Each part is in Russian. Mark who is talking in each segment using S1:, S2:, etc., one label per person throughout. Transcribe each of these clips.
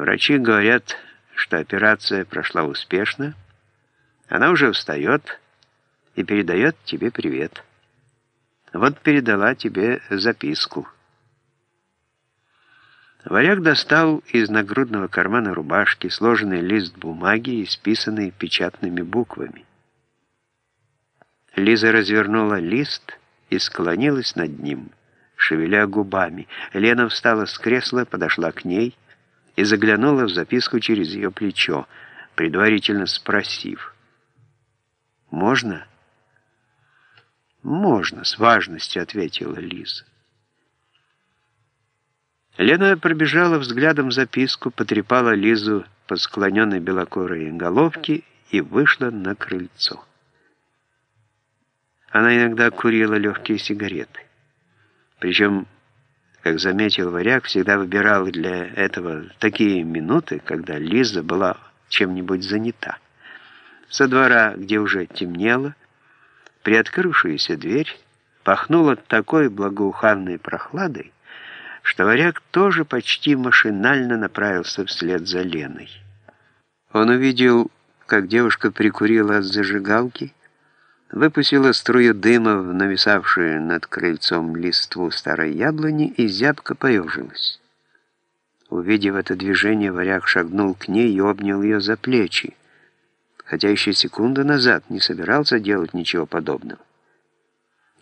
S1: Врачи говорят, что операция прошла успешно. Она уже встает и передает тебе привет. Вот передала тебе записку. Варяг достал из нагрудного кармана рубашки сложенный лист бумаги, исписанный печатными буквами. Лиза развернула лист и склонилась над ним, шевеля губами. Лена встала с кресла, подошла к ней и заглянула в записку через ее плечо, предварительно спросив. «Можно?» «Можно», — с важностью ответила Лиза. Лена пробежала взглядом записку, потрепала Лизу по склоненной белокорой головке и вышла на крыльцо. Она иногда курила легкие сигареты. Причем, как заметил Варяг, всегда выбирал для этого такие минуты, когда Лиза была чем-нибудь занята. Со двора, где уже темнело, приоткрывшаяся дверь пахнула такой благоуханной прохладой, что варяг тоже почти машинально направился вслед за Леной. Он увидел, как девушка прикурила от зажигалки, выпустила струю дыма в нависавшую над крыльцом листву старой яблони и зябко поежилась. Увидев это движение, варяг шагнул к ней и обнял ее за плечи, хотя еще секунду назад не собирался делать ничего подобного.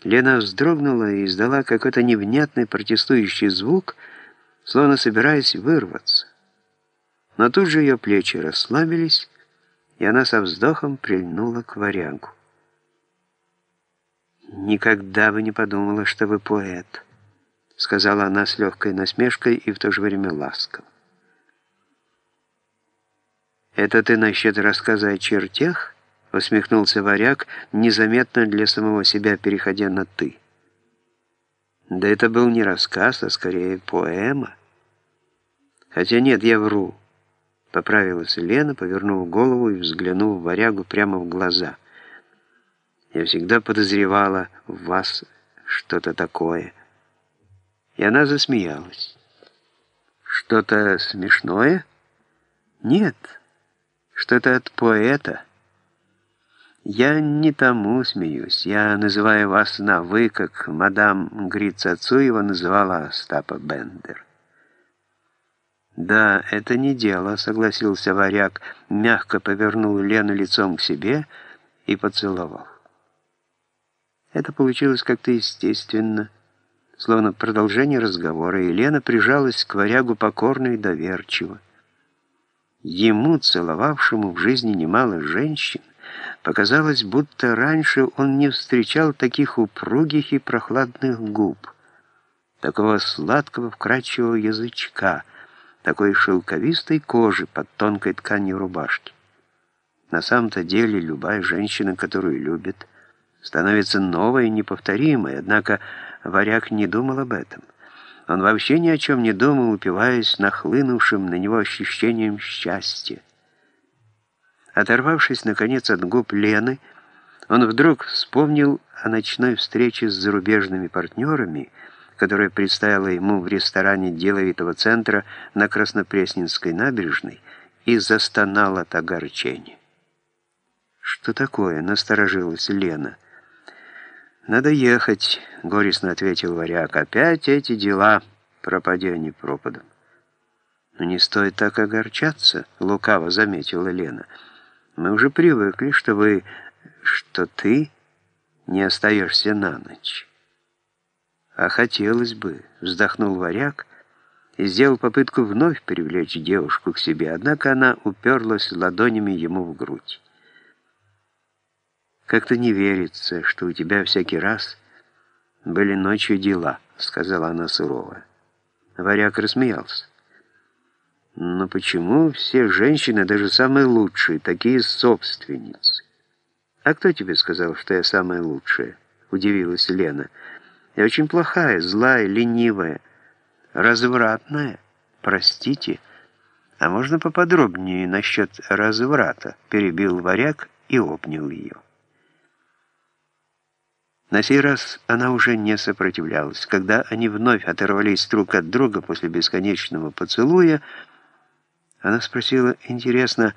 S1: Лена вздрогнула и издала какой-то невнятный протестующий звук, словно собираясь вырваться. Но тут же ее плечи расслабились, и она со вздохом прильнула к варягу. «Никогда бы не подумала, что вы поэт», — сказала она с легкой насмешкой и в то же время ласково. «Это ты насчет рассказа о чертях?» — усмехнулся варяг, незаметно для самого себя переходя на «ты». Да это был не рассказ, а скорее поэма. Хотя нет, я вру. Поправилась Лена, повернув голову и взглянув варягу прямо в глаза. Я всегда подозревала в вас что-то такое. И она засмеялась. Что-то смешное? Нет, что-то от поэта. Я не тому смеюсь. Я называю вас на «вы», как мадам Грицацуева называла Остапа Бендер. «Да, это не дело», — согласился варяг, мягко повернул Лену лицом к себе и поцеловал. Это получилось как-то естественно, словно продолжение разговора, и Лена прижалась к варягу покорно и доверчиво. Ему, целовавшему в жизни немало женщин, Показалось, будто раньше он не встречал таких упругих и прохладных губ, такого сладкого вкрадчивого язычка, такой шелковистой кожи под тонкой тканью рубашки. На самом-то деле любая женщина, которую любит, становится новой и неповторимой, однако варяг не думал об этом. Он вообще ни о чем не думал, упиваясь нахлынувшим на него ощущением счастья. Оторвавшись, наконец, от губ Лены, он вдруг вспомнил о ночной встрече с зарубежными партнерами, которая предстояла ему в ресторане деловитого центра на Краснопресненской набережной, и застонал от огорчения. «Что такое?» — насторожилась Лена. «Надо ехать», — горестно ответил варяг. «Опять эти дела, пропади они пропадом». «Но не стоит так огорчаться», — лукаво заметила. «Лена». Мы уже привыкли, что вы, что ты не остаешься на ночь. А хотелось бы, вздохнул варяг и сделал попытку вновь привлечь девушку к себе, однако она уперлась ладонями ему в грудь. «Как-то не верится, что у тебя всякий раз были ночью дела», — сказала она сурово. Варяг рассмеялся. Но почему все женщины, даже самые лучшие, такие собственницы? А кто тебе сказал, что я самая лучшая? Удивилась Лена. Я очень плохая, злая, ленивая, развратная. Простите. А можно поподробнее насчет разврата? Перебил варяг и обнял ее. На сей раз она уже не сопротивлялась. Когда они вновь оторвались друг от друга после бесконечного поцелуя, Она спросила, интересно,